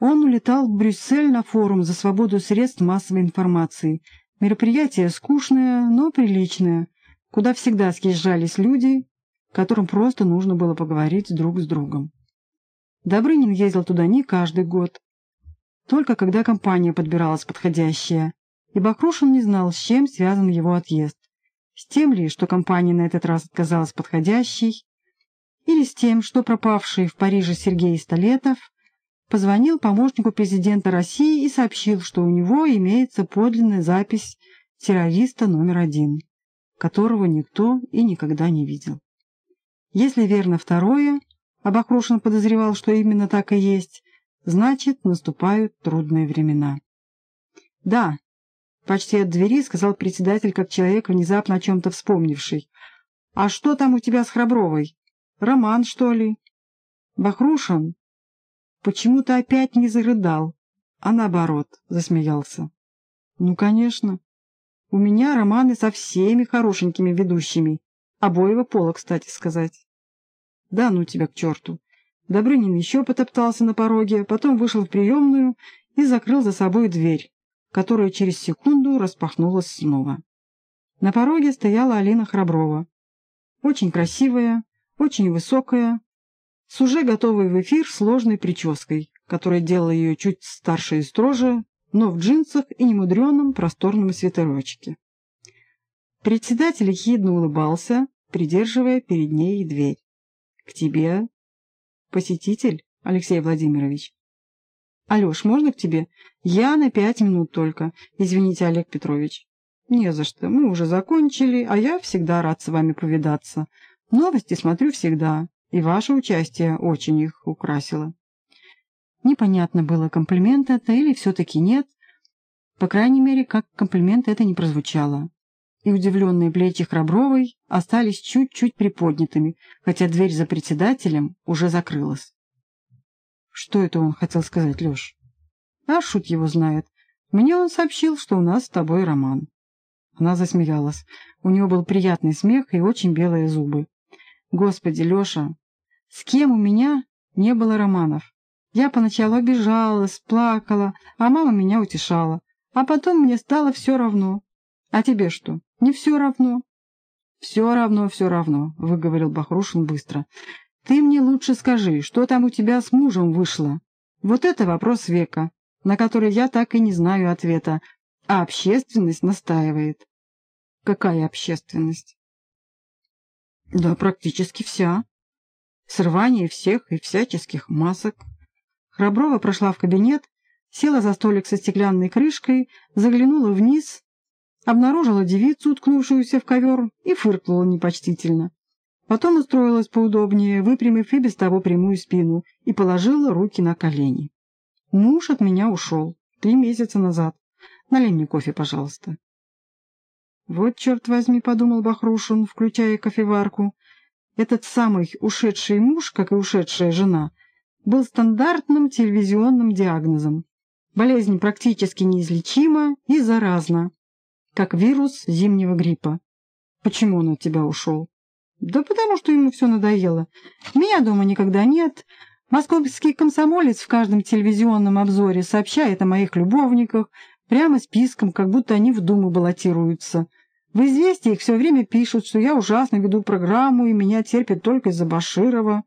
Он улетал в Брюссель на форум за свободу средств массовой информации. Мероприятие скучное, но приличное, куда всегда съезжались люди, которым просто нужно было поговорить друг с другом. Добрынин ездил туда не каждый год, только когда компания подбиралась подходящая, и Бахрушин не знал, с чем связан его отъезд. С тем ли, что компания на этот раз отказалась подходящей, или с тем, что пропавший в Париже Сергей Столетов позвонил помощнику президента России и сообщил, что у него имеется подлинная запись террориста номер один, которого никто и никогда не видел. Если верно второе, а подозревал, что именно так и есть, значит, наступают трудные времена. «Да», — почти от двери сказал председатель, как человек, внезапно о чем-то вспомнивший. «А что там у тебя с Храбровой? Роман, что ли?» «Бахрушин?» Почему-то опять не зарыдал, а наоборот, засмеялся. «Ну, конечно. У меня романы со всеми хорошенькими ведущими. Обоего пола, кстати сказать». «Да ну тебя к черту!» Добрынин еще потоптался на пороге, потом вышел в приемную и закрыл за собой дверь, которая через секунду распахнулась снова. На пороге стояла Алина Храброва. Очень красивая, очень высокая, с уже готовой в эфир сложной прической, которая делала ее чуть старше и строже, но в джинсах и немудреном просторном свитерочке. Председатель ехидно улыбался, придерживая перед ней дверь. — К тебе посетитель, Алексей Владимирович. — Алеш, можно к тебе? Я на пять минут только. Извините, Олег Петрович. — Не за что. Мы уже закончили, а я всегда рад с вами повидаться. Новости смотрю всегда, и ваше участие очень их украсило. Непонятно было, комплимент это или все-таки нет. По крайней мере, как комплимент это не прозвучало. И удивленные плечи Храбровой остались чуть-чуть приподнятыми, хотя дверь за председателем уже закрылась. Что это он хотел сказать, Леш? А шут его знает. Мне он сообщил, что у нас с тобой роман. Она засмеялась. У него был приятный смех и очень белые зубы. Господи, Леша, с кем у меня не было романов? Я поначалу обижалась, плакала, а мама меня утешала. А потом мне стало все равно. А тебе что, не все равно? Все равно, все равно, выговорил Бахрушин быстро. Ты мне лучше скажи, что там у тебя с мужем вышло? Вот это вопрос века, на который я так и не знаю ответа, а общественность настаивает. Какая общественность? Да, практически вся. Срывание всех и всяческих масок. Храброва прошла в кабинет, села за столик со стеклянной крышкой, заглянула вниз, обнаружила девицу, уткнувшуюся в ковер, и фыркнула непочтительно. Потом устроилась поудобнее, выпрямив и без того прямую спину, и положила руки на колени. Муж от меня ушел три месяца назад. Налей мне кофе, пожалуйста. «Вот, черт возьми», — подумал Бахрушин, включая кофеварку, «этот самый ушедший муж, как и ушедшая жена, был стандартным телевизионным диагнозом. Болезнь практически неизлечима и заразна, как вирус зимнего гриппа. Почему он от тебя ушел?» «Да потому что ему все надоело. Меня дома никогда нет». Московский комсомолец в каждом телевизионном обзоре сообщает о моих любовниках, прямо списком, как будто они в Думу баллотируются. В «Известиях» все время пишут, что я ужасно веду программу, и меня терпят только из-за Баширова.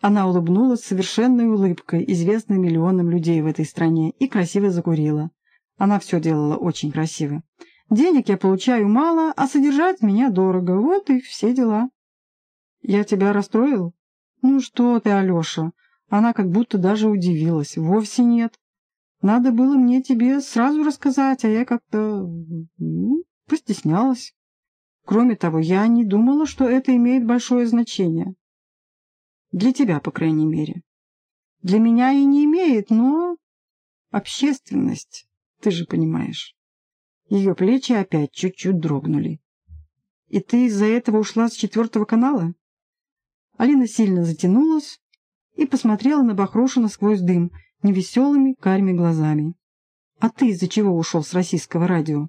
Она улыбнулась совершенной улыбкой, известной миллионам людей в этой стране, и красиво закурила. Она все делала очень красиво. Денег я получаю мало, а содержать меня дорого. Вот и все дела. Я тебя расстроил? Ну что ты, Алеша? Она как будто даже удивилась. Вовсе нет. Надо было мне тебе сразу рассказать, а я как-то... Постеснялась. Кроме того, я не думала, что это имеет большое значение. Для тебя, по крайней мере. Для меня и не имеет, но... Общественность, ты же понимаешь. Ее плечи опять чуть-чуть дрогнули. И ты из-за этого ушла с четвертого канала? Алина сильно затянулась и посмотрела на Бахрушина сквозь дым невеселыми карими глазами. А ты из-за чего ушел с российского радио?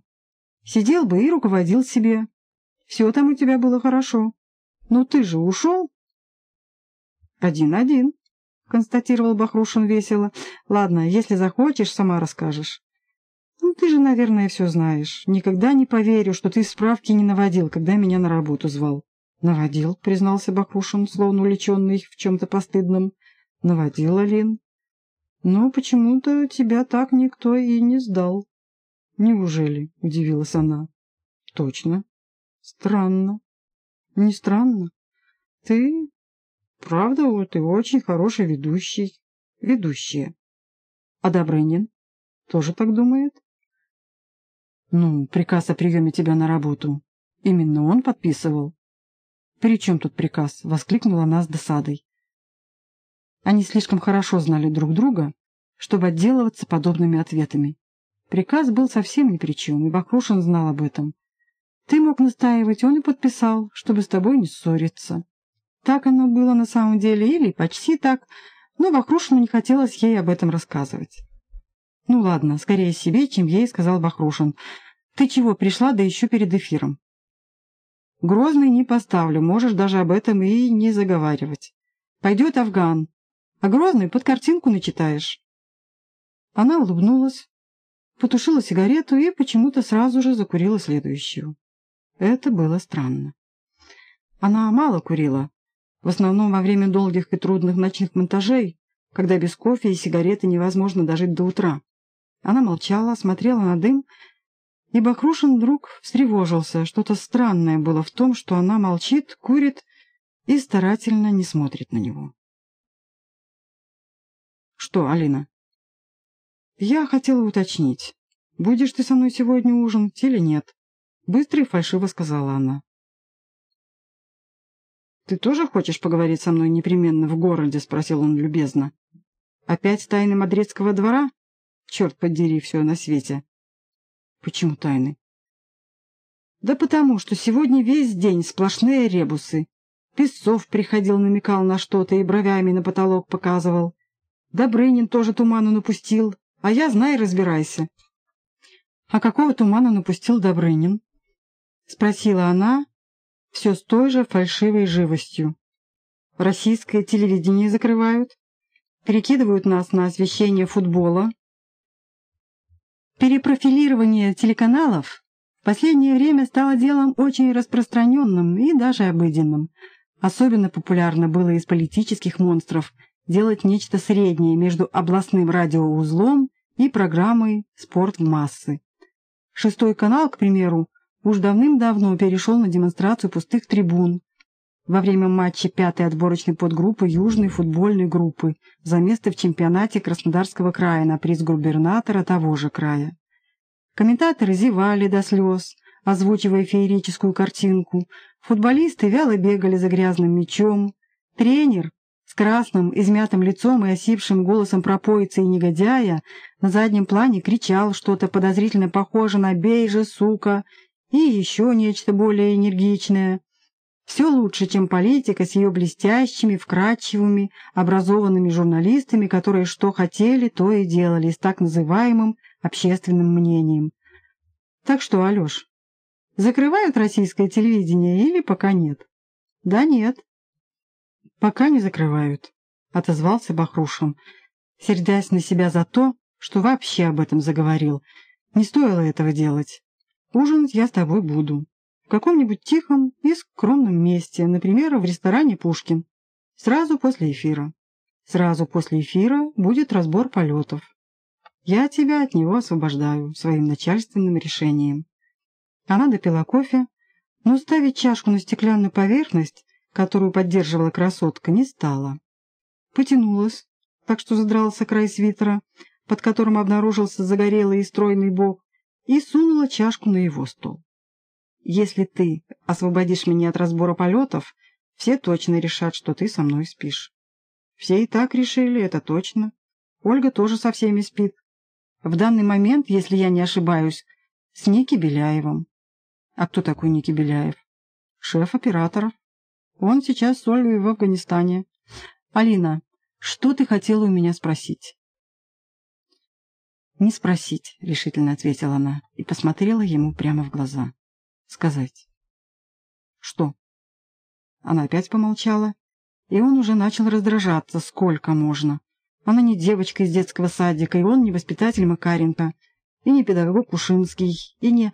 Сидел бы и руководил себе. Все там у тебя было хорошо. Но ты же ушел. Один-один. констатировал Бахрушин весело. «Ладно, если захочешь, сама расскажешь». «Ну, ты же, наверное, все знаешь. Никогда не поверю, что ты справки не наводил, когда меня на работу звал». «Наводил», — признался Бахрушин, словно увлеченный в чем-то постыдном. «Наводил, Алин. Но почему-то тебя так никто и не сдал». «Неужели?» — удивилась она. «Точно. Странно». «Не странно. Ты, правда, вот и очень хороший ведущий. Ведущая. А Добрынин тоже так думает?» «Ну, приказ о приеме тебя на работу. Именно он подписывал?» «При чем тут приказ?» — воскликнула она с досадой. Они слишком хорошо знали друг друга, чтобы отделываться подобными ответами. Приказ был совсем ни при чем, и Бахрушин знал об этом. Ты мог настаивать, он и подписал, чтобы с тобой не ссориться. Так оно было на самом деле, или почти так, но Бахрушину не хотелось ей об этом рассказывать. «Ну ладно, скорее себе, чем ей», — сказал Бахрушин. «Ты чего, пришла, да еще перед эфиром?» «Грозный не поставлю, можешь даже об этом и не заговаривать. Пойдет Афган, а Грозный под картинку начитаешь». Она улыбнулась, потушила сигарету и почему-то сразу же закурила следующую. Это было странно. Она мало курила, в основном во время долгих и трудных ночных монтажей, когда без кофе и сигареты невозможно дожить до утра. Она молчала, смотрела на дым, и Бахрушин вдруг встревожился. Что-то странное было в том, что она молчит, курит и старательно не смотрит на него. «Что, Алина?» «Я хотела уточнить, будешь ты со мной сегодня ужинать или нет?» Быстро и фальшиво сказала она. «Ты тоже хочешь поговорить со мной непременно в городе?» — спросил он любезно. «Опять тайны мадридского двора?» Черт подери, все на свете. Почему тайны? Да потому, что сегодня весь день сплошные ребусы. Песцов приходил, намекал на что-то и бровями на потолок показывал. Добрынин тоже туману напустил, а я, знай, разбирайся. — А какого тумана напустил Добрынин? — спросила она, все с той же фальшивой живостью. — Российское телевидение закрывают, перекидывают нас на освещение футбола, Перепрофилирование телеканалов в последнее время стало делом очень распространенным и даже обыденным. Особенно популярно было из политических монстров делать нечто среднее между областным радиоузлом и программой «Спорт в массы». Шестой канал, к примеру, уж давным-давно перешел на демонстрацию пустых трибун во время матча пятой отборочной подгруппы Южной футбольной группы за место в чемпионате Краснодарского края на приз губернатора того же края. Комментаторы зевали до слез, озвучивая феерическую картинку. Футболисты вяло бегали за грязным мячом. Тренер красным, измятым лицом и осипшим голосом пропоицы и негодяя на заднем плане кричал что-то подозрительно похожее на «бей же, сука!» и еще нечто более энергичное. Все лучше, чем политика с ее блестящими, вкрадчивыми, образованными журналистами, которые что хотели, то и делали с так называемым общественным мнением. Так что, Алеш, закрывают российское телевидение или пока нет? Да нет. Пока не закрывают, отозвался Бахрушин, сердясь на себя за то, что вообще об этом заговорил. Не стоило этого делать. Ужинать я с тобой буду. В каком-нибудь тихом и скромном месте, например, в ресторане «Пушкин». Сразу после эфира. Сразу после эфира будет разбор полетов. Я тебя от него освобождаю своим начальственным решением. Она допила кофе, но ставить чашку на стеклянную поверхность, которую поддерживала красотка, не стала. Потянулась, так что задрался край свитера, под которым обнаружился загорелый и стройный бок, и сунула чашку на его стол. «Если ты освободишь меня от разбора полетов, все точно решат, что ты со мной спишь». Все и так решили, это точно. Ольга тоже со всеми спит. В данный момент, если я не ошибаюсь, с Ники Беляевым. А кто такой Ники Беляев? Шеф операторов. Он сейчас с Ольгой в Афганистане. Алина, что ты хотела у меня спросить? «Не спросить», — решительно ответила она и посмотрела ему прямо в глаза. «Сказать». «Что?» Она опять помолчала И он уже начал раздражаться, сколько можно. Она не девочка из детского садика, и он не воспитатель Макаренко, и не педагог Кушинский, и не...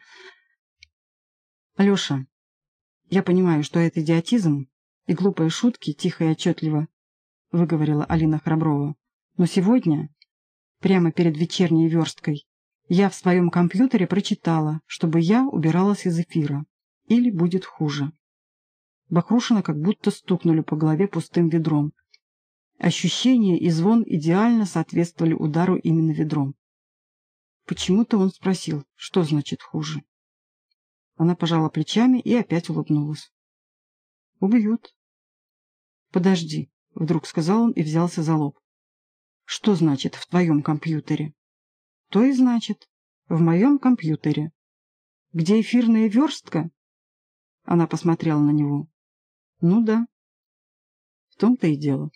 Алеша, я понимаю, что это идиотизм и глупые шутки, тихо и отчетливо, выговорила Алина Храброва. Но сегодня, прямо перед вечерней версткой, я в своем компьютере прочитала, чтобы я убиралась из эфира. Или будет хуже. Бахрушина как будто стукнули по голове пустым ведром. Ощущение и звон идеально соответствовали удару именно ведром. Почему-то он спросил, что значит хуже. Она пожала плечами и опять улыбнулась. «Убьют». «Подожди», — вдруг сказал он и взялся за лоб. «Что значит в твоем компьютере?» «То и значит. В моем компьютере. Где эфирная верстка?» Она посмотрела на него. «Ну да. В том-то и дело».